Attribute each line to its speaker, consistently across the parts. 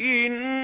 Speaker 1: إِنَّ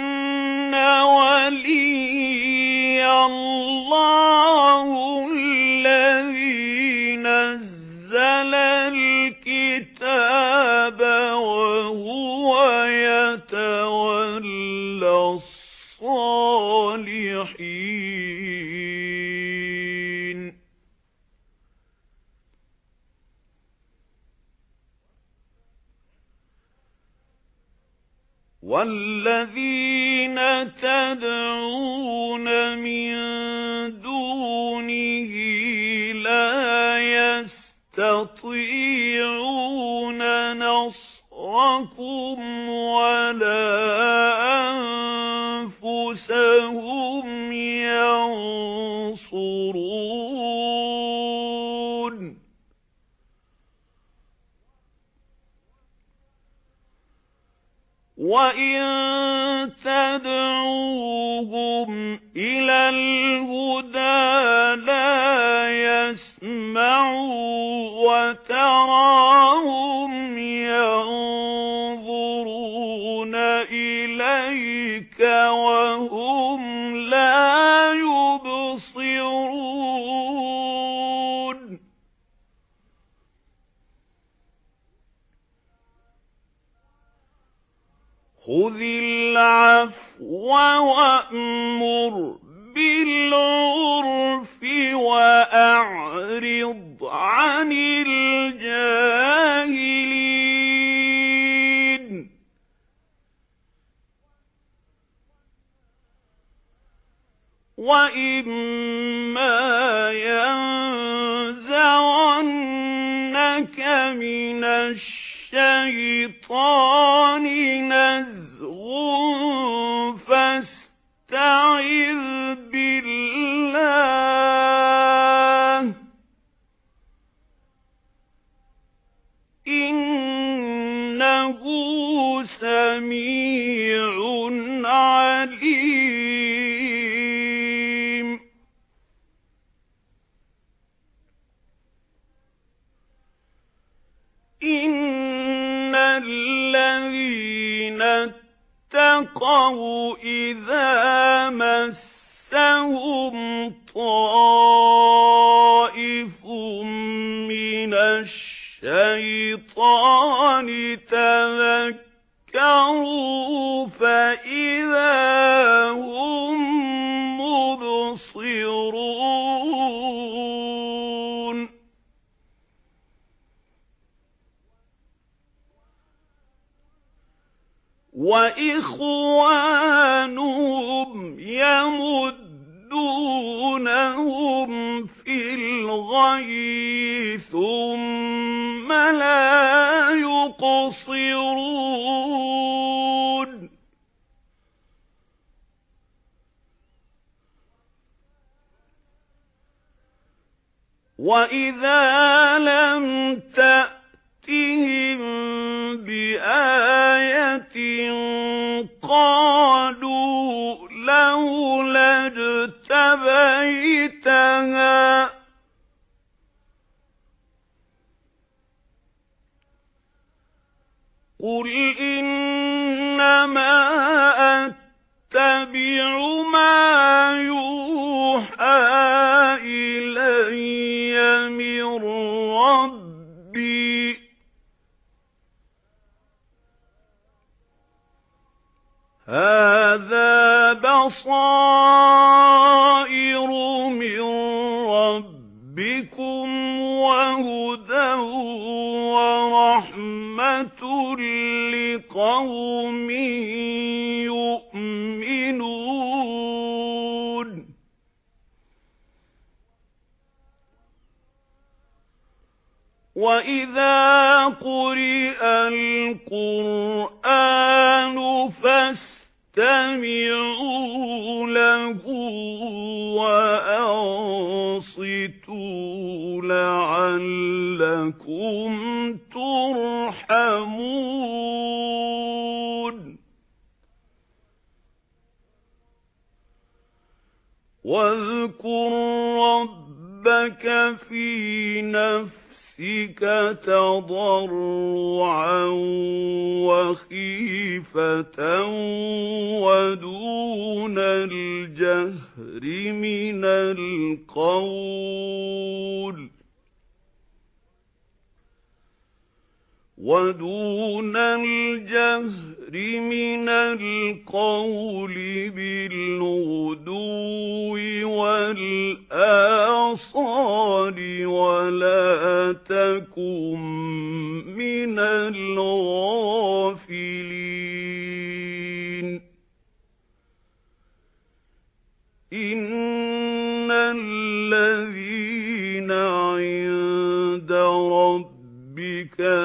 Speaker 1: وَالَّذِينَ تَدْعُونَ مِن دُونِهِ لَا يَسْتَطِيعُونَ وَإِن تَدْعُوهُمْ إِلَى الْهُدَى لَا يَسْمَعُوا وَتَرَاهُمْ خُذِ الْعَفْوَ وَأْمُرْ بِالْعُرْفِ وَأَعْرِضْ عَنِ الْجَاهِلِينَ. وَإِمَّا يَنزَغَنَّكَ مِنَ الشَّيْطَانِ نَزْغٌ اتَّقَوْا إِذَا مَسَّهُمْ طَائِفٌ مِنَ الشَّيْطَانِ تَذَكَّرُوا فَإِذَا هُمْ وَإِخْوَانُهُمْ يَمُدُّونَهُمْ فِي الْغَيِّ ثُمَّ لَا يُقْصِرُونَ. وَإِذَا لَمْ تَأْتِهِم قُلْ إِنَّمَا أَتَّبِعُ مَا يُوحَى إِلَيَّ مِن رَّبِّي هَذَا بَصَائِرُ لِّقَوْمٍ يُؤْمِنُونَ وَإِذَا قُرِئَ الْقُرْآنُ فَاسْتَمِعُوا لَهُ وَأَنصِتُوا لَعَلَّكُمْ وَاذْكُر رَّبَّكَ فِي نَفْسِكَ تَضَرُّعًا وَخِيفَةً وَدُونَ الْجَهْرِ مِنَ الْقَوْلِ. وَدُونَ الْجَهْرِ مِنَ الْقَوْلِ بِالْغُدُوِّ وَالْآصَالِ وَلَا تَكُن مِّنَ الْغَافِلِينَ. إِنَّ الَّذِينَ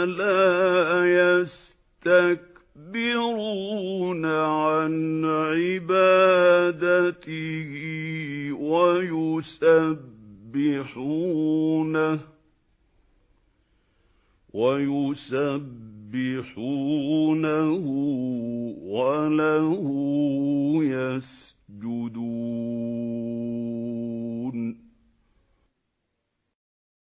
Speaker 1: لَا يَسْتَكْبِرُونَ عَنْ عِبَادَتِهِ وَيُسَبِّحُونَهُ وَيُسَبِّحُونَهُ وَلَهُ يَسْجُدُونَ